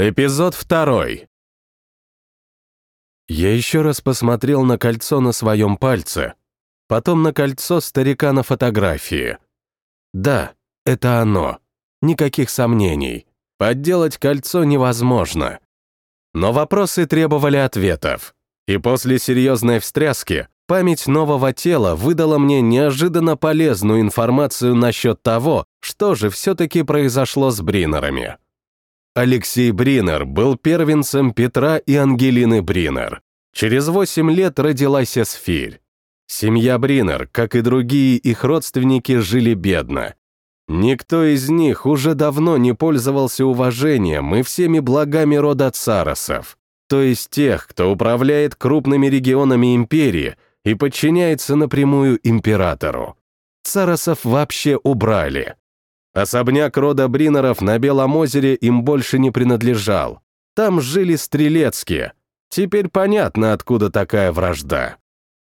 Эпизод второй. Я еще раз посмотрел на кольцо на своем пальце, потом на кольцо старика на фотографии. Да, это оно. Никаких сомнений. Подделать кольцо невозможно. Но вопросы требовали ответов. И после серьезной встряски память нового тела выдала мне неожиданно полезную информацию насчет того, что же все-таки произошло с Бринерами. Алексей Бринер был первенцем Петра и Ангелины Бринер. Через восемь лет родилась Эсфирь. Семья Бринер, как и другие их родственники, жили бедно. Никто из них уже давно не пользовался уважением и всеми благами рода царосов, то есть тех, кто управляет крупными регионами империи и подчиняется напрямую императору. Царосов вообще убрали. Особняк рода Бринеров на Белом озере им больше не принадлежал. Там жили стрелецкие. Теперь понятно, откуда такая вражда.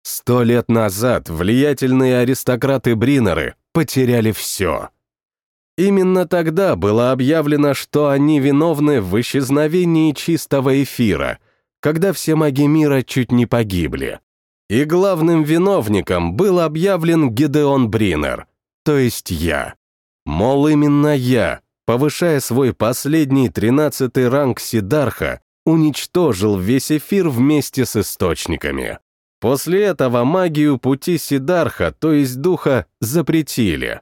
Сто лет назад влиятельные аристократы Бринеры потеряли все. Именно тогда было объявлено, что они виновны в исчезновении чистого эфира, когда все маги мира чуть не погибли. И главным виновником был объявлен Гидеон Бринер, то есть я. Мол, именно я, повышая свой последний тринадцатый ранг Сидарха, уничтожил весь эфир вместе с источниками. После этого магию пути Сидарха, то есть духа, запретили.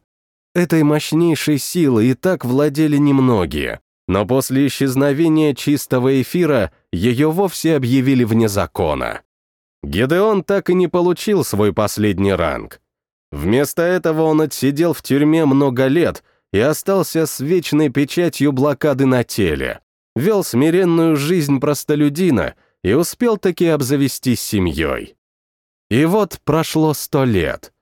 Этой мощнейшей силой и так владели немногие, но после исчезновения чистого эфира ее вовсе объявили вне закона. Гедеон так и не получил свой последний ранг, Вместо этого он отсидел в тюрьме много лет и остался с вечной печатью блокады на теле, вел смиренную жизнь простолюдина и успел таки обзавестись семьей. И вот прошло сто лет.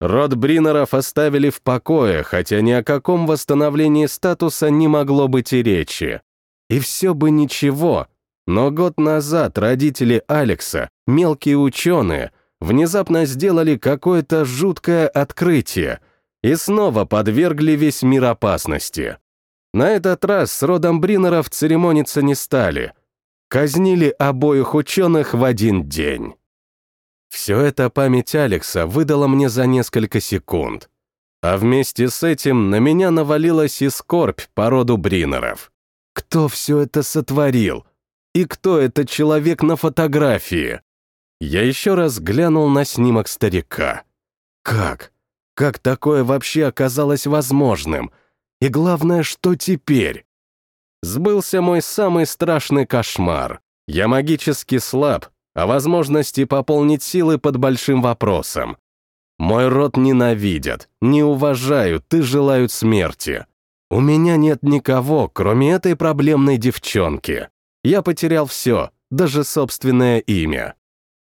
Род Бринеров оставили в покое, хотя ни о каком восстановлении статуса не могло быть и речи. И все бы ничего, но год назад родители Алекса, мелкие ученые, внезапно сделали какое-то жуткое открытие и снова подвергли весь мир опасности. На этот раз с родом Бринеров церемониться не стали. Казнили обоих ученых в один день. Все это память Алекса выдала мне за несколько секунд. А вместе с этим на меня навалилась и скорбь по роду Бринеров. Кто все это сотворил? И кто этот человек на фотографии? Я еще раз глянул на снимок старика. Как? Как такое вообще оказалось возможным? И главное, что теперь? Сбылся мой самый страшный кошмар. Я магически слаб, а возможности пополнить силы под большим вопросом. Мой род ненавидят, не уважают и желают смерти. У меня нет никого, кроме этой проблемной девчонки. Я потерял все, даже собственное имя.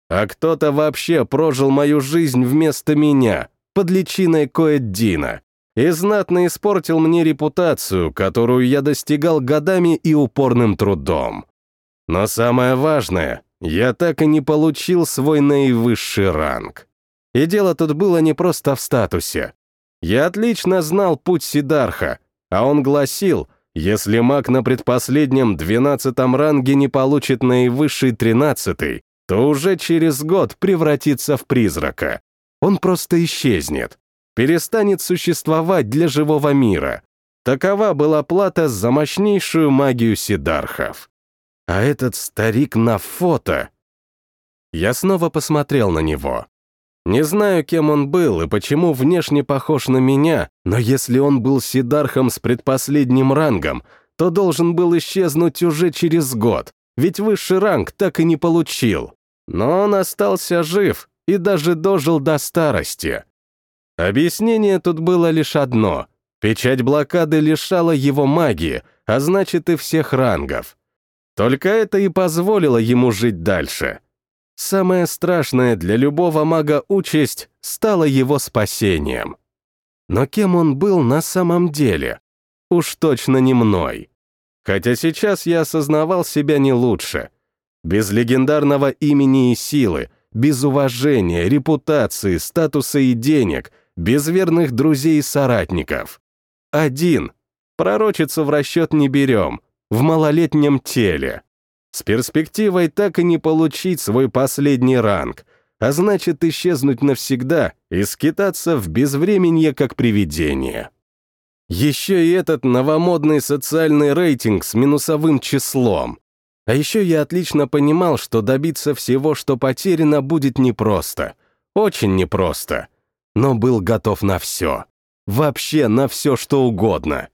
А кто-то вообще прожил мою жизнь вместо меня, под личиной Коэддина, и знатно испортил мне репутацию, которую я достигал годами и упорным трудом. Но самое важное, я так и не получил свой наивысший ранг. И дело тут было не просто в статусе. Я отлично знал путь Сидарха, а он гласил, если маг на предпоследнем двенадцатом ранге не получит наивысший тринадцатый, то уже через год превратится в призрака. Он просто исчезнет, перестанет существовать для живого мира. Такова была плата за мощнейшую магию Сидархов. А этот старик на фото... Я снова посмотрел на него. Не знаю, кем он был и почему внешне похож на меня, но если он был Сидархом с предпоследним рангом, то должен был исчезнуть уже через год, ведь высший ранг так и не получил. Но он остался жив и даже дожил до старости. Объяснение тут было лишь одно. Печать блокады лишала его магии, а значит и всех рангов. Только это и позволило ему жить дальше. Самое страшное для любого мага участь стала его спасением. Но кем он был на самом деле? Уж точно не мной. Хотя сейчас я осознавал себя не лучше — без легендарного имени и силы, без уважения, репутации, статуса и денег, без верных друзей и соратников. Один. Пророчицу в расчет не берем. в малолетнем теле. С перспективой так и не получить свой последний ранг, а значит исчезнуть навсегда и скитаться в безвременье как привидение. Еще и этот новомодный социальный рейтинг с минусовым числом. А еще я отлично понимал, что добиться всего, что потеряно, будет непросто. Очень непросто. Но был готов на все. Вообще на все, что угодно.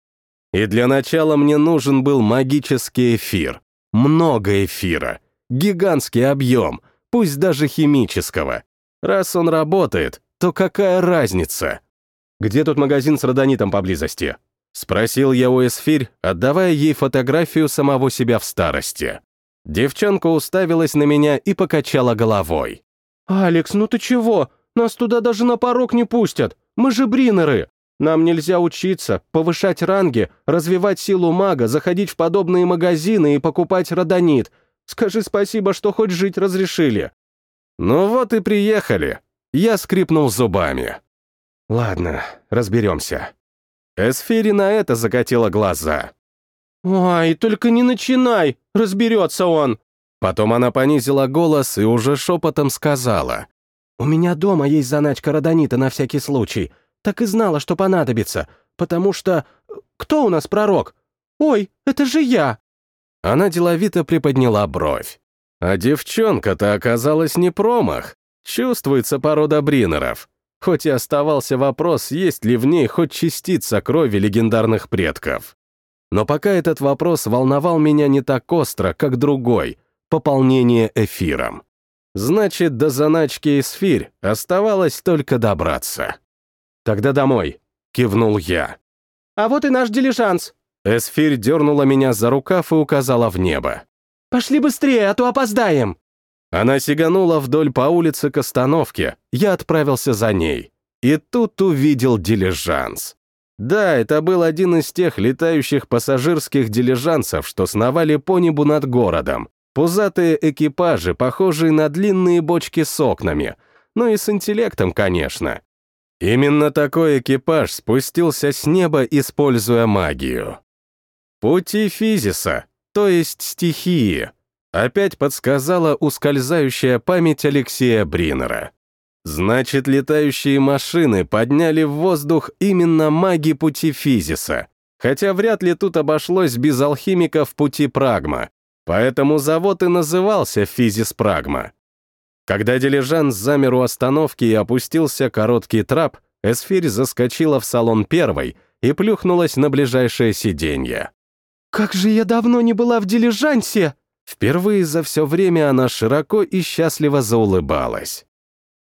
И для начала мне нужен был магический эфир. Много эфира. Гигантский объем, пусть даже химического. Раз он работает, то какая разница? «Где тут магазин с родонитом поблизости?» — спросил я у Эсфирь, отдавая ей фотографию самого себя в старости. Девчонка уставилась на меня и покачала головой. «Алекс, ну ты чего? Нас туда даже на порог не пустят. Мы же бринеры. Нам нельзя учиться, повышать ранги, развивать силу мага, заходить в подобные магазины и покупать родонит. Скажи спасибо, что хоть жить разрешили». «Ну вот и приехали». Я скрипнул зубами. Ладно, разберемся. Эсфири на это закатила глаза. «Ой, только не начинай, разберется он!» Потом она понизила голос и уже шепотом сказала. «У меня дома есть заначка родонита на всякий случай. Так и знала, что понадобится, потому что... Кто у нас пророк? Ой, это же я!» Она деловито приподняла бровь. А девчонка-то оказалась не промах. Чувствуется порода бринеров хоть и оставался вопрос, есть ли в ней хоть частица крови легендарных предков. Но пока этот вопрос волновал меня не так остро, как другой — пополнение эфиром. Значит, до заначки эсфирь оставалось только добраться. «Тогда домой», — кивнул я. «А вот и наш дилижанс». Эсфирь дернула меня за рукав и указала в небо. «Пошли быстрее, а то опоздаем». Она сиганула вдоль по улице к остановке, я отправился за ней. И тут увидел дилижанс. Да, это был один из тех летающих пассажирских дилижансов, что сновали по небу над городом. Пузатые экипажи, похожие на длинные бочки с окнами. Ну и с интеллектом, конечно. Именно такой экипаж спустился с неба, используя магию. Пути физиса, то есть стихии, Опять подсказала ускользающая память Алексея Бринера. Значит, летающие машины подняли в воздух именно маги пути физиса, хотя вряд ли тут обошлось без алхимиков пути прагма, поэтому завод и назывался физис прагма. Когда дилижанс замер у остановки и опустился короткий трап, Эсфирь заскочила в салон первой и плюхнулась на ближайшее сиденье. «Как же я давно не была в дилижансе!» Впервые за все время она широко и счастливо заулыбалась.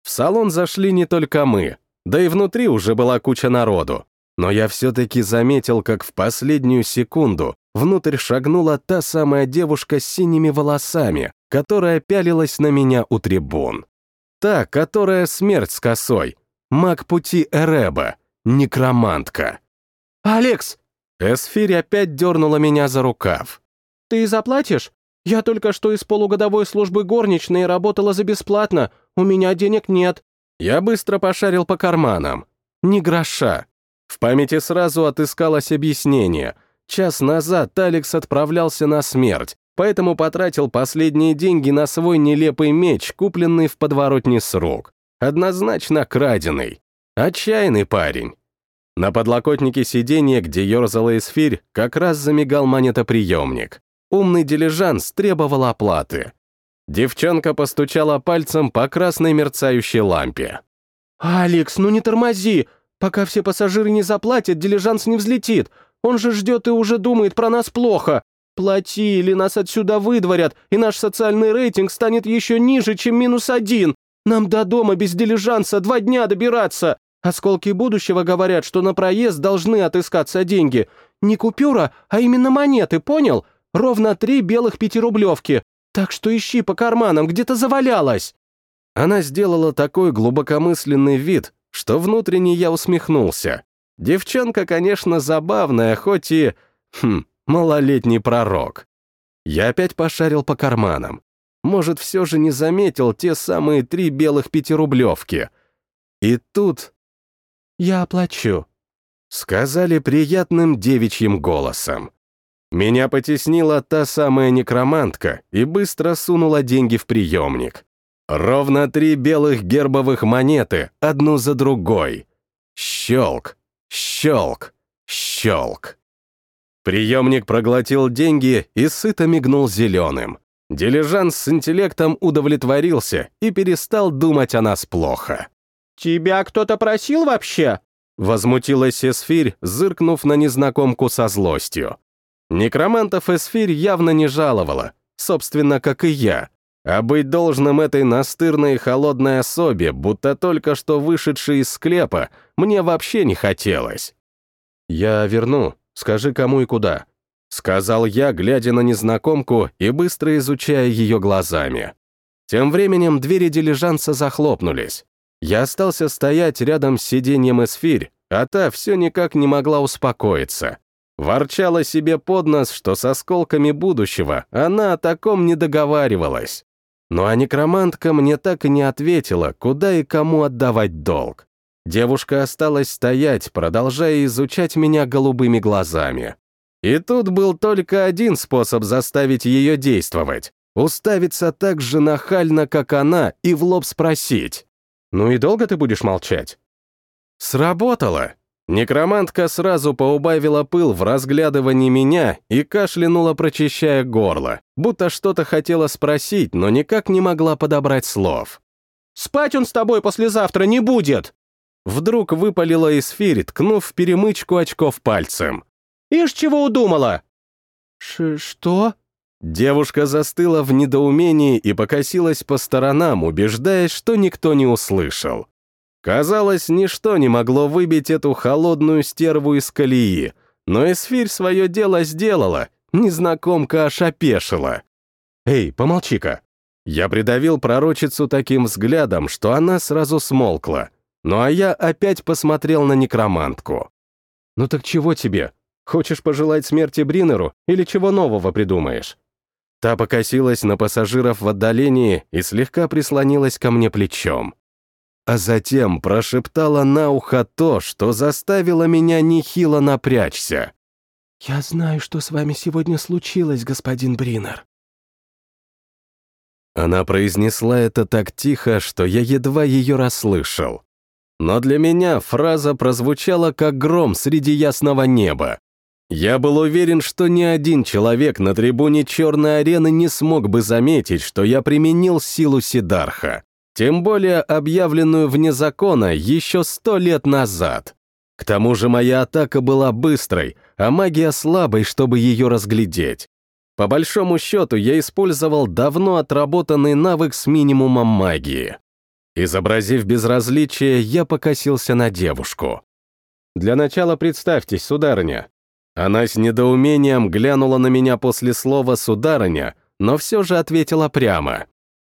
В салон зашли не только мы, да и внутри уже была куча народу. Но я все-таки заметил, как в последнюю секунду внутрь шагнула та самая девушка с синими волосами, которая пялилась на меня у трибун. Та, которая смерть с косой, маг пути Эреба, некромантка. «Алекс!» Эсфирь опять дернула меня за рукав. «Ты заплатишь? Я только что из полугодовой службы горничной работала за бесплатно. У меня денег нет». Я быстро пошарил по карманам. Ни гроша. В памяти сразу отыскалось объяснение. Час назад Алекс отправлялся на смерть, поэтому потратил последние деньги на свой нелепый меч, купленный в подворотне с рук. Однозначно краденый. Отчаянный парень. На подлокотнике сиденья, где ерзала эсфирь, как раз замигал монетоприемник. Умный дилижанс требовал оплаты. Девчонка постучала пальцем по красной мерцающей лампе. «Алекс, ну не тормози! Пока все пассажиры не заплатят, дилижанс не взлетит. Он же ждет и уже думает про нас плохо. Плати, или нас отсюда выдворят, и наш социальный рейтинг станет еще ниже, чем минус один. Нам до дома без дилижанса два дня добираться. Осколки будущего говорят, что на проезд должны отыскаться деньги. Не купюра, а именно монеты, понял? Ровно три белых пятирублевки. Так что ищи по карманам, где-то завалялась». Она сделала такой глубокомысленный вид, что внутренне я усмехнулся. Девчонка, конечно, забавная, хоть и... Хм, малолетний пророк. Я опять пошарил по карманам. Может, все же не заметил те самые три белых пятирублевки. И тут... «Я оплачу», — сказали приятным девичьим голосом. Меня потеснила та самая некромантка и быстро сунула деньги в приемник. Ровно три белых гербовых монеты, одну за другой. Щелк, щелк, щелк. Приемник проглотил деньги и сыто мигнул зеленым. Дилижанс с интеллектом удовлетворился и перестал думать о нас плохо. «Тебя кто-то просил вообще?» Возмутилась Эсфирь, зыркнув на незнакомку со злостью. Некромантов Эсфирь явно не жаловала, собственно, как и я. А быть должным этой настырной и холодной особе, будто только что вышедшей из склепа, мне вообще не хотелось. «Я верну, скажи, кому и куда», — сказал я, глядя на незнакомку и быстро изучая ее глазами. Тем временем двери дилижанса захлопнулись. Я остался стоять рядом с сиденьем эсфирь, а та все никак не могла успокоиться. Ворчала себе под нос, что с осколками будущего она о таком не договаривалась. Ну а некромантка мне так и не ответила, куда и кому отдавать долг. Девушка осталась стоять, продолжая изучать меня голубыми глазами. И тут был только один способ заставить ее действовать — уставиться так же нахально, как она, и в лоб спросить. «Ну и долго ты будешь молчать?» Сработало. Некромантка сразу поубавила пыл в разглядывании меня и кашлянула, прочищая горло, будто что-то хотела спросить, но никак не могла подобрать слов. «Спать он с тобой послезавтра не будет!» Вдруг выпалила эсфирь, ткнув в перемычку очков пальцем. «Ишь, чего удумала?» Ш «Что?» Девушка застыла в недоумении и покосилась по сторонам, убеждаясь, что никто не услышал. Казалось, ничто не могло выбить эту холодную стерву из колеи, но Эсфирь свое дело сделала, незнакомка аж опешила. «Эй, помолчи-ка!» Я придавил пророчицу таким взглядом, что она сразу смолкла. Ну а я опять посмотрел на некромантку. «Ну так чего тебе? Хочешь пожелать смерти Бринеру или чего нового придумаешь?» Та покосилась на пассажиров в отдалении и слегка прислонилась ко мне плечом а затем прошептала на ухо то, что заставило меня нехило напрячься. «Я знаю, что с вами сегодня случилось, господин Бринер». Она произнесла это так тихо, что я едва ее расслышал. Но для меня фраза прозвучала как гром среди ясного неба. Я был уверен, что ни один человек на трибуне Черной арены не смог бы заметить, что я применил силу Сидарха тем более объявленную вне закона еще сто лет назад. К тому же моя атака была быстрой, а магия слабой, чтобы ее разглядеть. По большому счету, я использовал давно отработанный навык с минимумом магии. Изобразив безразличие, я покосился на девушку. «Для начала представьтесь, сударыня». Она с недоумением глянула на меня после слова «сударыня», но все же ответила прямо.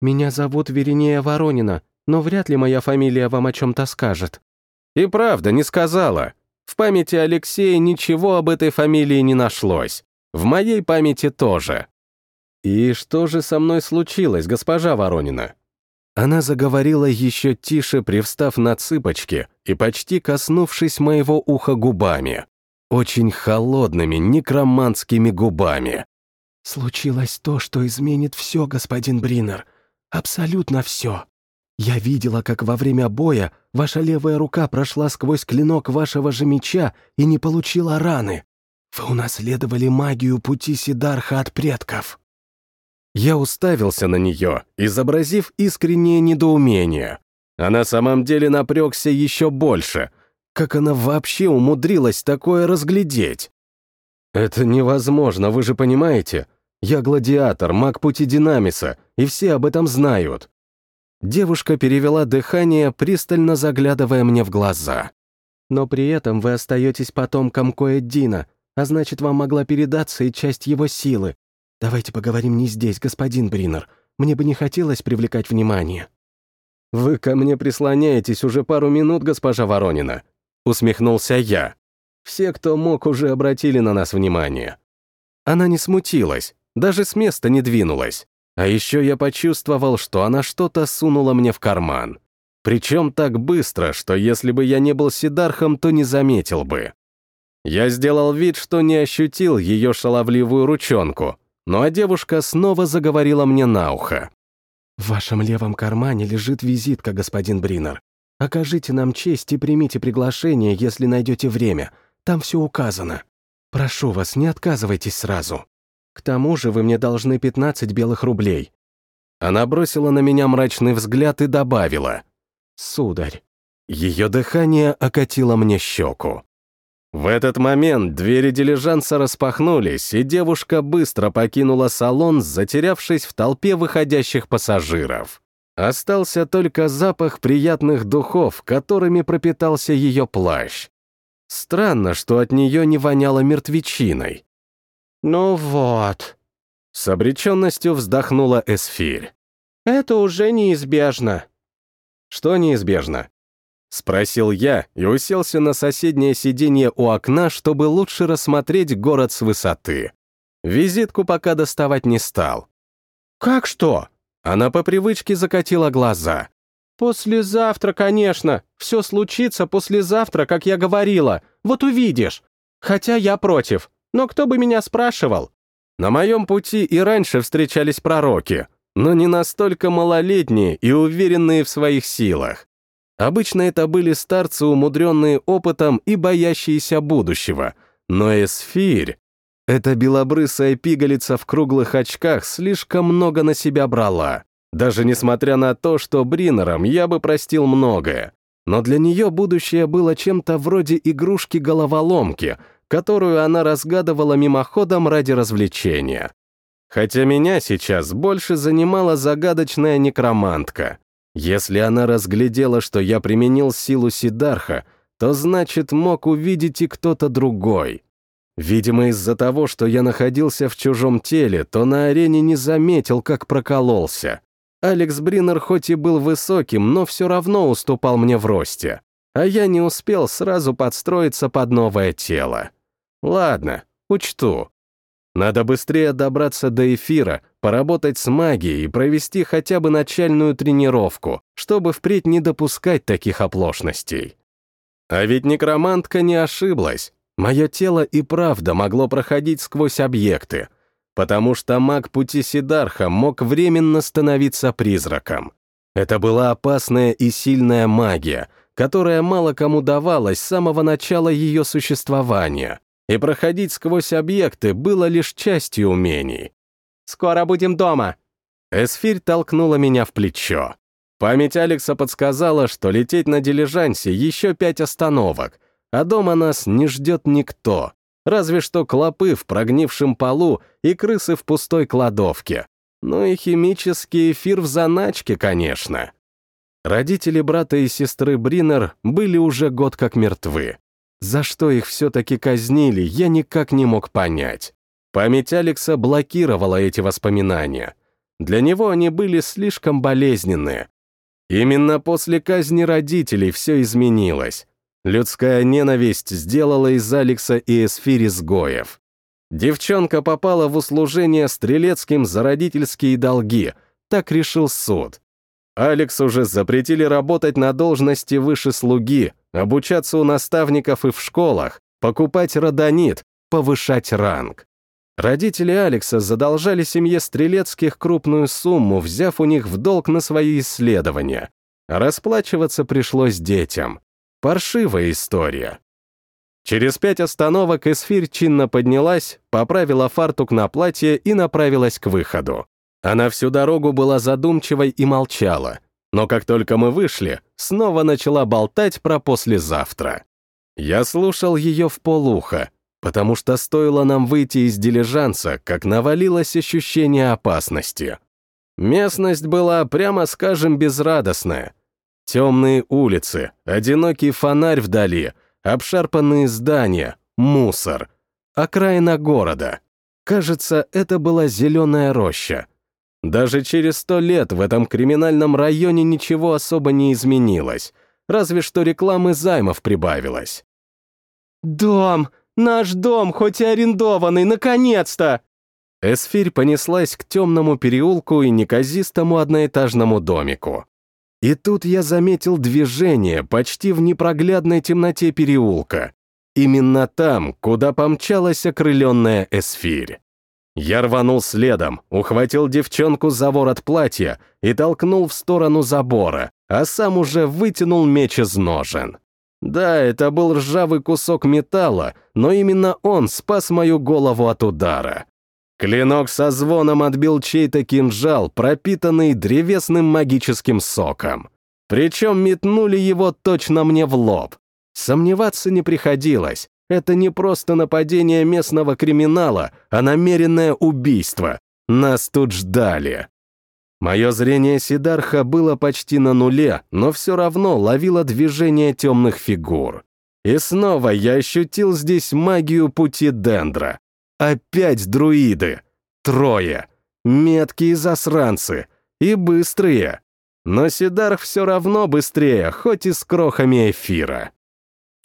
«Меня зовут Веринея Воронина, но вряд ли моя фамилия вам о чем-то скажет». И правда, не сказала. В памяти Алексея ничего об этой фамилии не нашлось. В моей памяти тоже. «И что же со мной случилось, госпожа Воронина?» Она заговорила еще тише, привстав на цыпочки и почти коснувшись моего уха губами. Очень холодными, некроманскими губами. «Случилось то, что изменит все, господин Бринер. Абсолютно все. Я видела, как во время боя ваша левая рука прошла сквозь клинок вашего же меча и не получила раны. Вы унаследовали магию пути Сидарха от предков». Я уставился на нее, изобразив искреннее недоумение. А на самом деле напрягся еще больше. Как она вообще умудрилась такое разглядеть? «Это невозможно, вы же понимаете? Я гладиатор, маг пути Динамиса, и все об этом знают». Девушка перевела дыхание, пристально заглядывая мне в глаза. «Но при этом вы остаетесь потомком Коэддина, а значит, вам могла передаться и часть его силы. Давайте поговорим не здесь, господин Бринер. Мне бы не хотелось привлекать внимание». «Вы ко мне прислоняетесь уже пару минут, госпожа Воронина», — усмехнулся я. «Все, кто мог, уже обратили на нас внимание». Она не смутилась, даже с места не двинулась. А еще я почувствовал, что она что-то сунула мне в карман. Причем так быстро, что если бы я не был Сидархом, то не заметил бы. Я сделал вид, что не ощутил ее шаловливую ручонку, ну а девушка снова заговорила мне на ухо. «В вашем левом кармане лежит визитка, господин Бринер. Окажите нам честь и примите приглашение, если найдете время. Там все указано. Прошу вас, не отказывайтесь сразу. К тому же вы мне должны 15 белых рублей». Она бросила на меня мрачный взгляд и добавила. «Сударь». Ее дыхание окатило мне щеку. В этот момент двери дилижанса распахнулись, и девушка быстро покинула салон, затерявшись в толпе выходящих пассажиров. Остался только запах приятных духов, которыми пропитался ее плащ. Странно, что от нее не воняло мертвечиной. «Ну вот», — с обреченностью вздохнула Эсфирь. «Это уже неизбежно». «Что неизбежно?» Спросил я и уселся на соседнее сиденье у окна, чтобы лучше рассмотреть город с высоты. Визитку пока доставать не стал. «Как что?» Она по привычке закатила глаза. «Послезавтра, конечно. Все случится послезавтра, как я говорила. Вот увидишь. Хотя я против. Но кто бы меня спрашивал?» На моем пути и раньше встречались пророки, но не настолько малолетние и уверенные в своих силах. Обычно это были старцы, умудренные опытом и боящиеся будущего. Но Эсфирь, эта белобрысая пигалица в круглых очках, слишком много на себя брала. Даже несмотря на то, что Бринером я бы простил многое. Но для нее будущее было чем-то вроде игрушки-головоломки, которую она разгадывала мимоходом ради развлечения. Хотя меня сейчас больше занимала загадочная некромантка. Если она разглядела, что я применил силу Сидарха, то значит мог увидеть и кто-то другой. Видимо, из-за того, что я находился в чужом теле, то на арене не заметил, как прокололся. Алекс Бринер хоть и был высоким, но все равно уступал мне в росте, а я не успел сразу подстроиться под новое тело. Ладно, учту. Надо быстрее добраться до эфира, поработать с магией и провести хотя бы начальную тренировку, чтобы впредь не допускать таких оплошностей. А ведь некромантка не ошиблась. Мое тело и правда могло проходить сквозь объекты, потому что маг пути Сидарха мог временно становиться призраком. Это была опасная и сильная магия, которая мало кому давалась с самого начала ее существования и проходить сквозь объекты было лишь частью умений. «Скоро будем дома!» Эсфирь толкнула меня в плечо. Память Алекса подсказала, что лететь на дилижансе еще пять остановок, а дома нас не ждет никто, разве что клопы в прогнившем полу и крысы в пустой кладовке. Ну и химический эфир в заначке, конечно. Родители брата и сестры Бринер были уже год как мертвы. За что их все-таки казнили, я никак не мог понять. Память Алекса блокировала эти воспоминания. Для него они были слишком болезненные. Именно после казни родителей все изменилось. Людская ненависть сделала из Алекса и Эсфири сгоев. Девчонка попала в услужение стрелецким за родительские долги, так решил суд. Алекс уже запретили работать на должности выше слуги, обучаться у наставников и в школах, покупать родонит, повышать ранг. Родители Алекса задолжали семье Стрелецких крупную сумму, взяв у них в долг на свои исследования. Расплачиваться пришлось детям. Паршивая история. Через пять остановок Эсфирь чинно поднялась, поправила фартук на платье и направилась к выходу. Она всю дорогу была задумчивой и молчала, но как только мы вышли, снова начала болтать про послезавтра. Я слушал ее в полухо, потому что стоило нам выйти из дилижанса, как навалилось ощущение опасности. Местность была, прямо скажем, безрадостная. Темные улицы, одинокий фонарь вдали, обшарпанные здания, мусор. Окраина города. Кажется, это была зеленая роща. Даже через сто лет в этом криминальном районе ничего особо не изменилось, разве что рекламы займов прибавилось. «Дом! Наш дом, хоть и арендованный, наконец-то!» Эсфирь понеслась к темному переулку и неказистому одноэтажному домику. И тут я заметил движение почти в непроглядной темноте переулка. именно там, куда помчалась окрыленная эсфирь. Я рванул следом, ухватил девчонку за ворот платья и толкнул в сторону забора, а сам уже вытянул меч из ножен. Да, это был ржавый кусок металла, но именно он спас мою голову от удара. Клинок со звоном отбил чей-то кинжал, пропитанный древесным магическим соком. Причем метнули его точно мне в лоб. Сомневаться не приходилось. Это не просто нападение местного криминала, а намеренное убийство. Нас тут ждали. Мое зрение Сидарха было почти на нуле, но все равно ловило движение темных фигур. И снова я ощутил здесь магию пути Дендра. Опять друиды. Трое. Меткие засранцы. И быстрые. Но Сидарх все равно быстрее, хоть и с крохами эфира.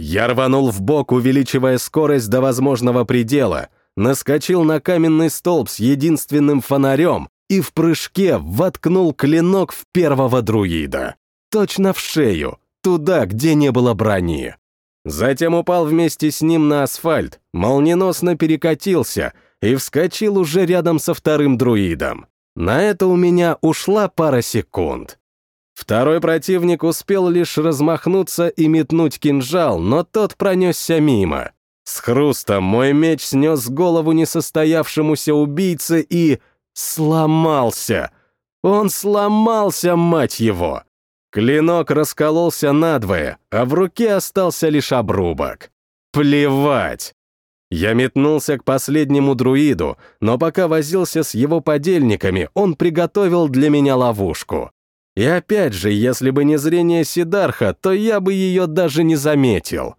Я рванул в бок, увеличивая скорость до возможного предела, наскочил на каменный столб с единственным фонарем и в прыжке воткнул клинок в первого друида. Точно в шею, туда, где не было брони. Затем упал вместе с ним на асфальт, молниеносно перекатился и вскочил уже рядом со вторым друидом. На это у меня ушла пара секунд. Второй противник успел лишь размахнуться и метнуть кинжал, но тот пронесся мимо. С хрустом мой меч снес голову несостоявшемуся убийце и Сломался! Он сломался, мать его! Клинок раскололся надвое, а в руке остался лишь обрубок. Плевать! Я метнулся к последнему друиду, но пока возился с его подельниками, он приготовил для меня ловушку. И опять же, если бы не зрение Сидарха, то я бы ее даже не заметил.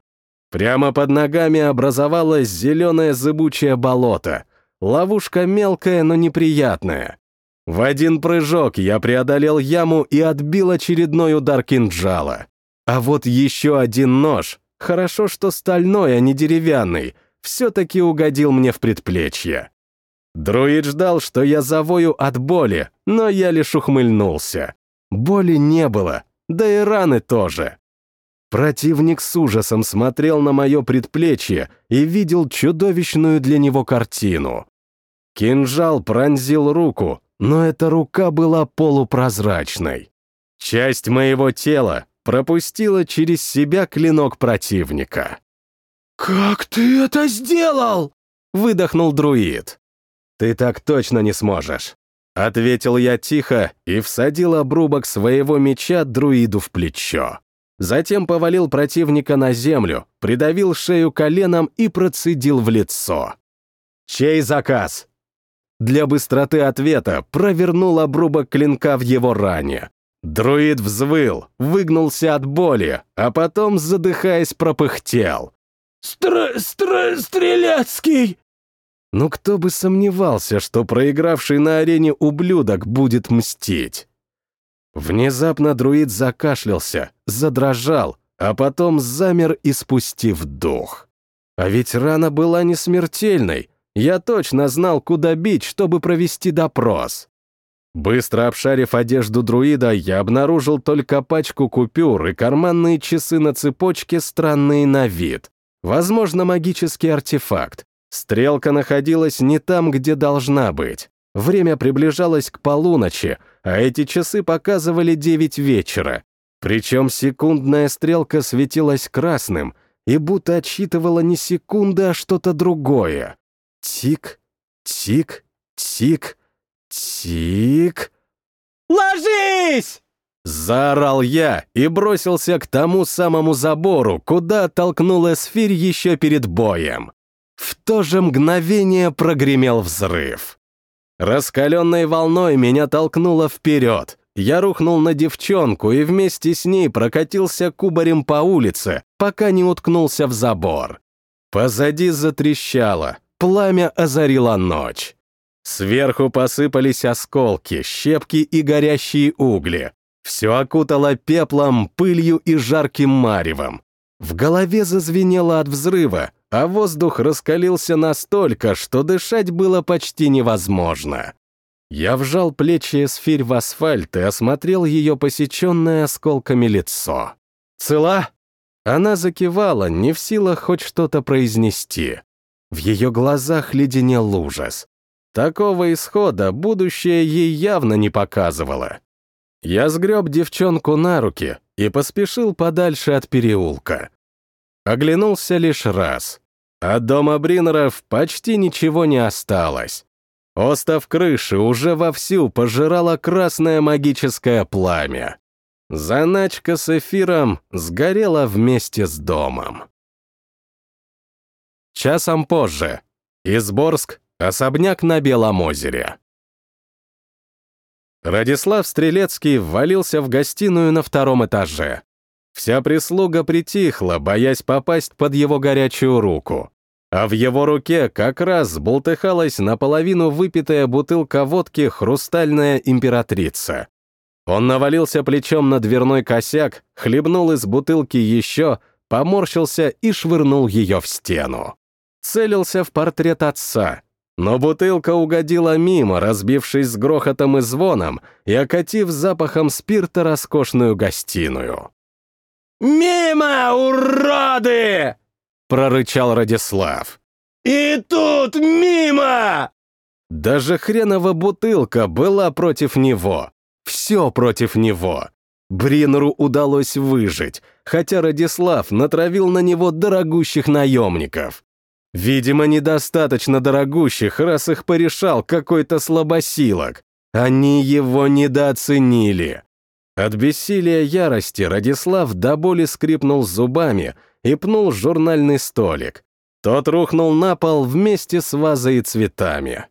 Прямо под ногами образовалось зеленое зыбучее болото, Ловушка мелкая, но неприятная. В один прыжок я преодолел яму и отбил очередной удар кинжала. А вот еще один нож, хорошо, что стальной, а не деревянный, все-таки угодил мне в предплечье. Друид ждал, что я завою от боли, но я лишь ухмыльнулся. Боли не было, да и раны тоже. Противник с ужасом смотрел на мое предплечье и видел чудовищную для него картину. Кинжал пронзил руку, но эта рука была полупрозрачной. Часть моего тела пропустила через себя клинок противника. «Как ты это сделал?» — выдохнул друид. «Ты так точно не сможешь», — ответил я тихо и всадил обрубок своего меча друиду в плечо. Затем повалил противника на землю, придавил шею коленом и процедил в лицо. «Чей заказ?» Для быстроты ответа провернул обрубок клинка в его ране. Друид взвыл, выгнулся от боли, а потом, задыхаясь, пропыхтел. «Стр... стр... Стрелецкий!» Ну кто бы сомневался, что проигравший на арене ублюдок будет мстить. Внезапно друид закашлялся, задрожал, а потом замер, испустив дух. А ведь рана была не смертельной, я точно знал, куда бить, чтобы провести допрос. Быстро обшарив одежду друида, я обнаружил только пачку купюр и карманные часы на цепочке, странные на вид. Возможно, магический артефакт. Стрелка находилась не там, где должна быть. Время приближалось к полуночи, а эти часы показывали девять вечера. Причем секундная стрелка светилась красным и будто отсчитывала не секунды, а что-то другое. Тик, тик, тик, тик. «Ложись!» Заорал я и бросился к тому самому забору, куда толкнул эсфирь еще перед боем. В то же мгновение прогремел взрыв. Раскаленной волной меня толкнуло вперед. Я рухнул на девчонку и вместе с ней прокатился кубарем по улице, пока не уткнулся в забор. Позади затрещало, Пламя озарило ночь. Сверху посыпались осколки, щепки и горящие угли. Все окутало пеплом, пылью и жарким маревом. В голове зазвенело от взрыва, а воздух раскалился настолько, что дышать было почти невозможно. Я вжал плечи эсфирь в асфальт и осмотрел ее посеченное осколками лицо. «Цела?» Она закивала, не в силах хоть что-то произнести. В ее глазах леденел ужас. Такого исхода будущее ей явно не показывало. Я сгреб девчонку на руки и поспешил подальше от переулка. Оглянулся лишь раз. От дома Бринеров почти ничего не осталось. Остов крыши уже вовсю пожирало красное магическое пламя. Заначка с эфиром сгорела вместе с домом. Часом позже. Изборск, особняк на Белом озере. Радислав Стрелецкий ввалился в гостиную на втором этаже. Вся прислуга притихла, боясь попасть под его горячую руку. А в его руке как раз бултыхалась наполовину выпитая бутылка водки «Хрустальная императрица». Он навалился плечом на дверной косяк, хлебнул из бутылки еще, поморщился и швырнул ее в стену. Целился в портрет отца, но бутылка угодила мимо, разбившись с грохотом и звоном и окатив запахом спирта роскошную гостиную. «Мимо, уроды!» — прорычал Радислав. «И тут мимо!» Даже хренова бутылка была против него. Все против него. Бринеру удалось выжить, хотя Радислав натравил на него дорогущих наемников. Видимо, недостаточно дорогущих, раз их порешал какой-то слабосилок. Они его недооценили. От бессилия ярости Радислав до боли скрипнул зубами и пнул журнальный столик. Тот рухнул на пол вместе с вазой и цветами.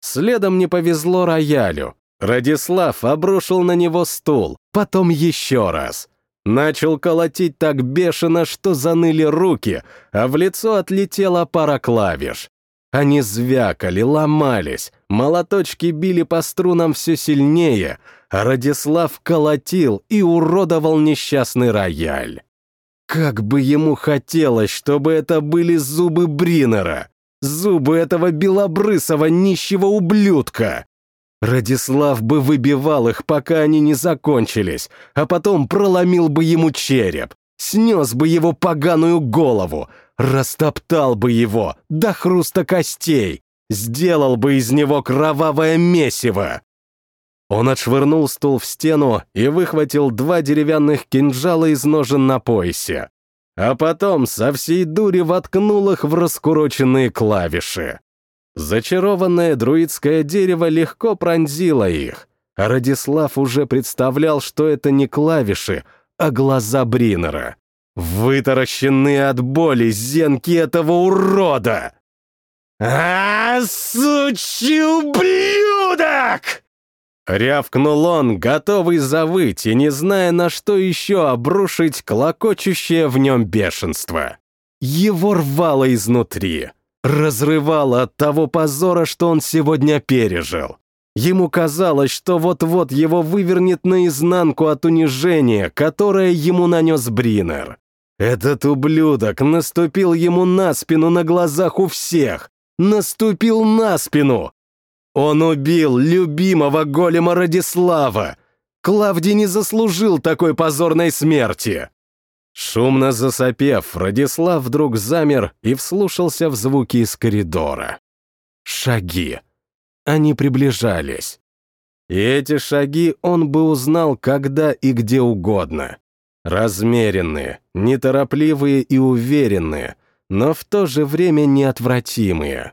Следом не повезло роялю. Радислав обрушил на него стул, потом еще раз. Начал колотить так бешено, что заныли руки, а в лицо отлетела пара клавиш. Они звякали, ломались, молоточки били по струнам все сильнее, а Радислав колотил и уродовал несчастный рояль. Как бы ему хотелось, чтобы это были зубы Бринера, зубы этого белобрысого нищего ублюдка. Радислав бы выбивал их, пока они не закончились, а потом проломил бы ему череп, снес бы его поганую голову, растоптал бы его до хруста костей, сделал бы из него кровавое месиво. Он отшвырнул стул в стену и выхватил два деревянных кинжала из ножен на поясе, а потом со всей дури воткнул их в раскуроченные клавиши. Зачарованное друидское дерево легко пронзило их, Радислав уже представлял, что это не клавиши, а глаза Бринера. Вытаращенные от боли зенки этого урода! «А, сучий ублюдок!» Рявкнул он, готовый завыть и не зная, на что еще обрушить клокочущее в нем бешенство. Его рвало изнутри разрывало от того позора, что он сегодня пережил. Ему казалось, что вот-вот его вывернет наизнанку от унижения, которое ему нанес Бринер. Этот ублюдок наступил ему на спину на глазах у всех. Наступил на спину. Он убил любимого голема Радислава. Клавдий не заслужил такой позорной смерти. Шумно засопев, Радислав вдруг замер и вслушался в звуки из коридора. Шаги. Они приближались. И эти шаги он бы узнал когда и где угодно. Размеренные, неторопливые и уверенные, но в то же время неотвратимые.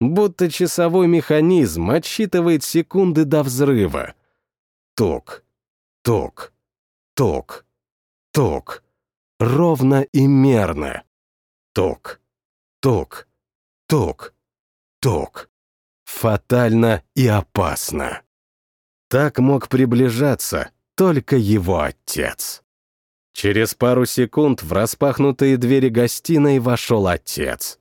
Будто часовой механизм отсчитывает секунды до взрыва. Тук, тук, тук, тук ровно и мерно. Тук, тук, тук, тук. Фатально и опасно. Так мог приближаться только его отец. Через пару секунд в распахнутые двери гостиной вошел отец.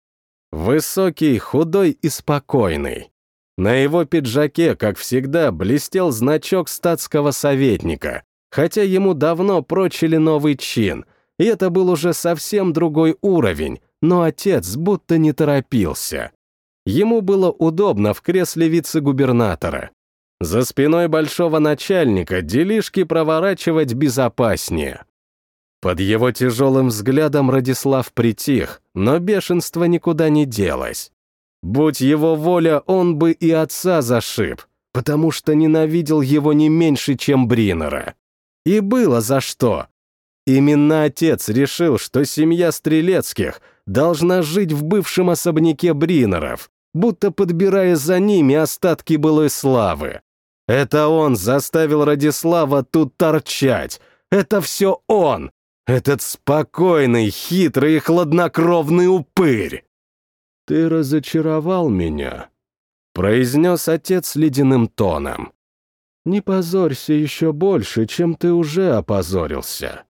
Высокий, худой и спокойный. На его пиджаке, как всегда, блестел значок статского советника, хотя ему давно прочили новый чин, и это был уже совсем другой уровень, но отец будто не торопился. Ему было удобно в кресле вице-губернатора. За спиной большого начальника делишки проворачивать безопаснее. Под его тяжелым взглядом Радислав притих, но бешенство никуда не делось. Будь его воля, он бы и отца зашиб, потому что ненавидел его не меньше, чем Бринера. И было за что. Именно отец решил, что семья Стрелецких должна жить в бывшем особняке Бринеров, будто подбирая за ними остатки былой славы. Это он заставил Радислава тут торчать. Это все он, этот спокойный, хитрый и хладнокровный упырь. «Ты разочаровал меня», — произнес отец ледяным тоном. «Не позорься еще больше, чем ты уже опозорился».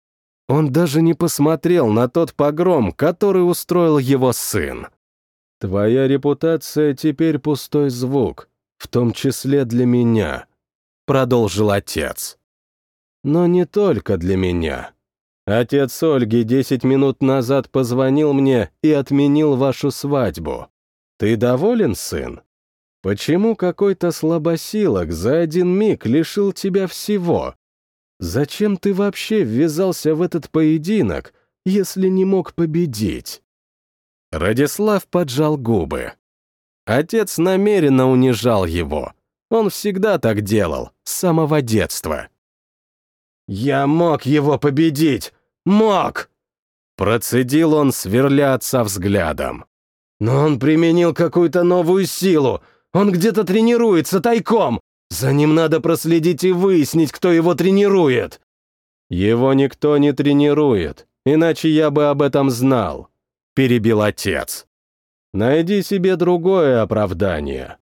Он даже не посмотрел на тот погром, который устроил его сын. «Твоя репутация теперь пустой звук, в том числе для меня», — продолжил отец. «Но не только для меня. Отец Ольги десять минут назад позвонил мне и отменил вашу свадьбу. Ты доволен, сын? Почему какой-то слабосилок за один миг лишил тебя всего? Зачем ты вообще ввязался в этот поединок, если не мог победить?» Радислав поджал губы. Отец намеренно унижал его. Он всегда так делал, с самого детства. «Я мог его победить! Мог!» Процедил он, сверля взглядом. «Но он применил какую-то новую силу. Он где-то тренируется тайком. За ним надо проследить и выяснить, кто его тренирует». «Его никто не тренирует, иначе я бы об этом знал», — перебил отец. «Найди себе другое оправдание».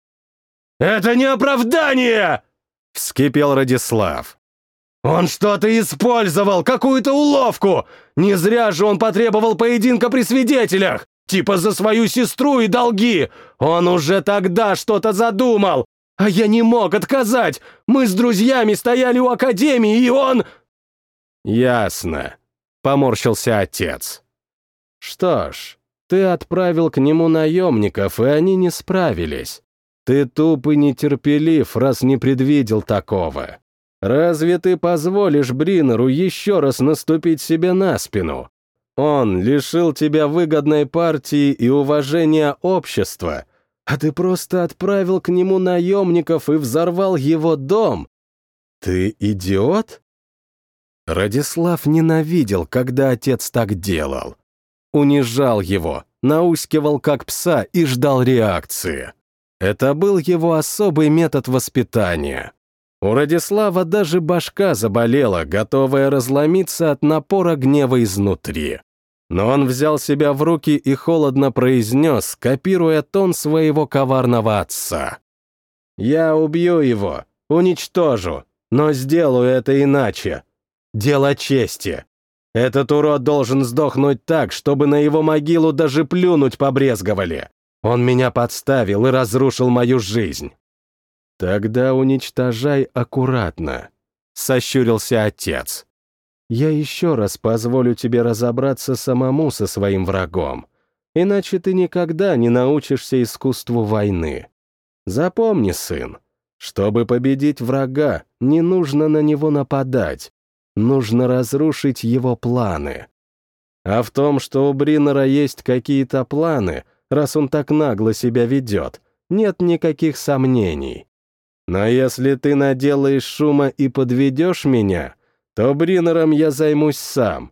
«Это не оправдание!» — вскипел Радислав. «Он что-то использовал, какую-то уловку! Не зря же он потребовал поединка при свидетелях! Типа за свою сестру и долги! Он уже тогда что-то задумал! А я не мог отказать! Мы с друзьями стояли у академии, и он...» «Ясно», — поморщился отец. «Что ж, ты отправил к нему наемников, и они не справились. Ты туп и нетерпелив, раз не предвидел такого. Разве ты позволишь Бринеру еще раз наступить себе на спину? Он лишил тебя выгодной партии и уважения общества, а ты просто отправил к нему наемников и взорвал его дом. Ты идиот? Радислав ненавидел, когда отец так делал. Унижал его, наускивал как пса и ждал реакции. Это был его особый метод воспитания. У Радислава даже башка заболела, готовая разломиться от напора гнева изнутри. Но он взял себя в руки и холодно произнес, копируя тон своего коварного отца. «Я убью его, уничтожу, но сделаю это иначе. Дело чести. Этот урод должен сдохнуть так, чтобы на его могилу даже плюнуть побрезговали. Он меня подставил и разрушил мою жизнь. «Тогда уничтожай аккуратно», — сощурился отец. «Я еще раз позволю тебе разобраться самому со своим врагом, иначе ты никогда не научишься искусству войны. Запомни, сын, чтобы победить врага, не нужно на него нападать, нужно разрушить его планы. А в том, что у Бринера есть какие-то планы, раз он так нагло себя ведет, нет никаких сомнений. Но если ты наделаешь шума и подведешь меня, то Бринером я займусь сам,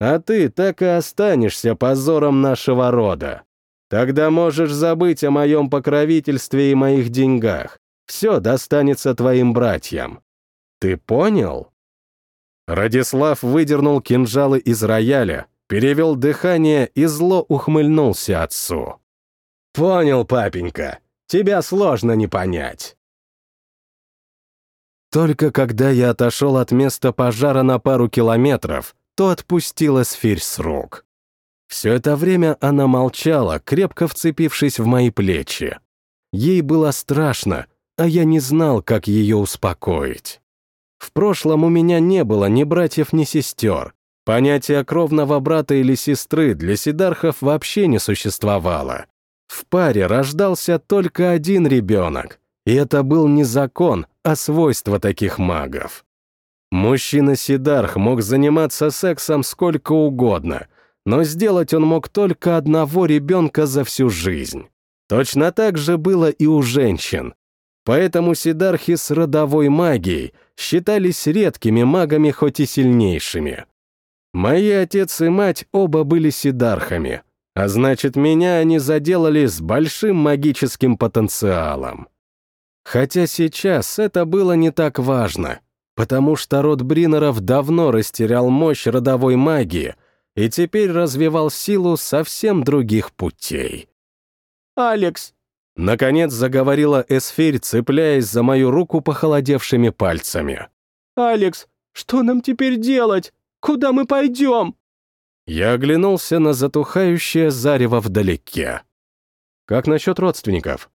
а ты так и останешься позором нашего рода. Тогда можешь забыть о моем покровительстве и моих деньгах. Все достанется твоим братьям. Ты понял?» Радислав выдернул кинжалы из рояля, перевел дыхание и зло ухмыльнулся отцу. «Понял, папенька, тебя сложно не понять». Только когда я отошел от места пожара на пару километров, то отпустила сферь с рук. Все это время она молчала, крепко вцепившись в мои плечи. Ей было страшно, а я не знал, как ее успокоить. В прошлом у меня не было ни братьев, ни сестер. Понятия кровного брата или сестры для сидархов вообще не существовало. В паре рождался только один ребенок, и это был не закон, а свойство таких магов. Мужчина-сидарх мог заниматься сексом сколько угодно, но сделать он мог только одного ребенка за всю жизнь. Точно так же было и у женщин. Поэтому сидархи с родовой магией считались редкими магами, хоть и сильнейшими. Мои отец и мать оба были сидархами, а значит, меня они заделали с большим магическим потенциалом. Хотя сейчас это было не так важно, потому что род Бринеров давно растерял мощь родовой магии и теперь развивал силу совсем других путей. «Алекс!» Наконец заговорила Эсфирь, цепляясь за мою руку похолодевшими пальцами. «Алекс, что нам теперь делать? Куда мы пойдем?» Я оглянулся на затухающее зарево вдалеке. «Как насчет родственников?»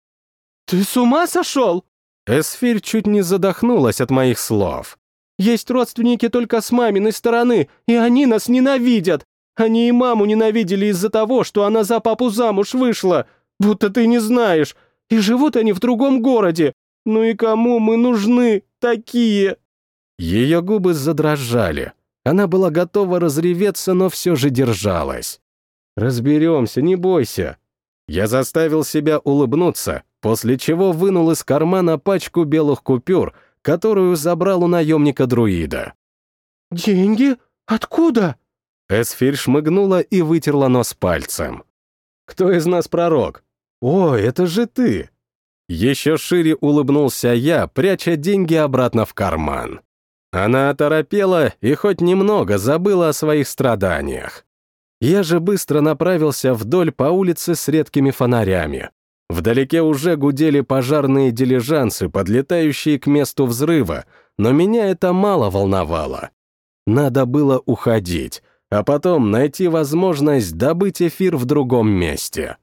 «Ты с ума сошел?» Эсфирь чуть не задохнулась от моих слов. «Есть родственники только с маминой стороны, и они нас ненавидят. Они и маму ненавидели из-за того, что она за папу замуж вышла, будто ты не знаешь. И живут они в другом городе. Ну и кому мы нужны такие?» Ее губы задрожали. Она была готова разреветься, но все же держалась. «Разберемся, не бойся». Я заставил себя улыбнуться, после чего вынул из кармана пачку белых купюр, которую забрал у наемника-друида. «Деньги? Откуда?» Эсфирь шмыгнула и вытерла нос пальцем. «Кто из нас пророк? О, это же ты!» Еще шире улыбнулся я, пряча деньги обратно в карман. Она оторопела и хоть немного забыла о своих страданиях. Я же быстро направился вдоль по улице с редкими фонарями. Вдалеке уже гудели пожарные дилижансы, подлетающие к месту взрыва, но меня это мало волновало. Надо было уходить, а потом найти возможность добыть эфир в другом месте.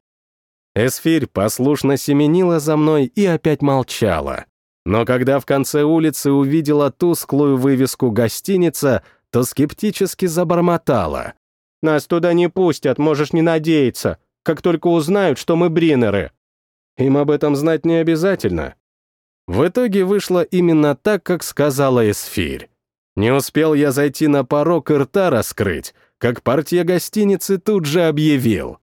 Эсфирь послушно семенила за мной и опять молчала. Но когда в конце улицы увидела тусклую вывеску «Гостиница», то скептически забормотала. «Нас туда не пустят, можешь не надеяться, как только узнают, что мы бринеры». Им об этом знать не обязательно. В итоге вышло именно так, как сказала Эсфирь. Не успел я зайти на порог и рта раскрыть, как портье гостиницы тут же объявил.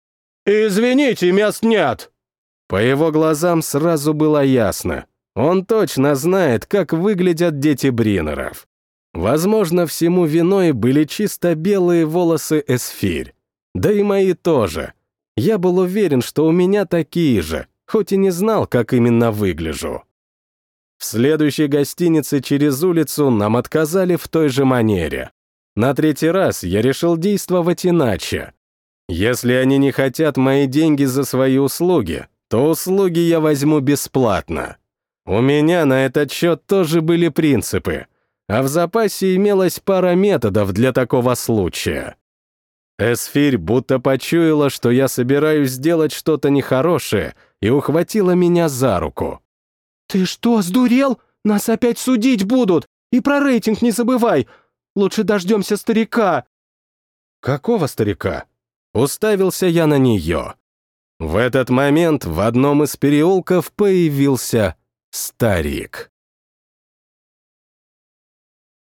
«Извините, мест нет!» По его глазам сразу было ясно. Он точно знает, как выглядят дети Бринеров. Возможно, всему виной были чисто белые волосы Эсфирь. Да и мои тоже. Я был уверен, что у меня такие же, хоть и не знал, как именно выгляжу. В следующей гостинице через улицу нам отказали в той же манере. На третий раз я решил действовать иначе. Если они не хотят мои деньги за свои услуги, то услуги я возьму бесплатно. У меня на этот счет тоже были принципы, а в запасе имелась пара методов для такого случая. Эсфирь будто почуяла, что я собираюсь сделать что-то нехорошее, и ухватила меня за руку. «Ты что, сдурел? Нас опять судить будут! И про рейтинг не забывай! Лучше дождемся старика!» «Какого старика?» Уставился я на нее. В этот момент в одном из переулков появился старик.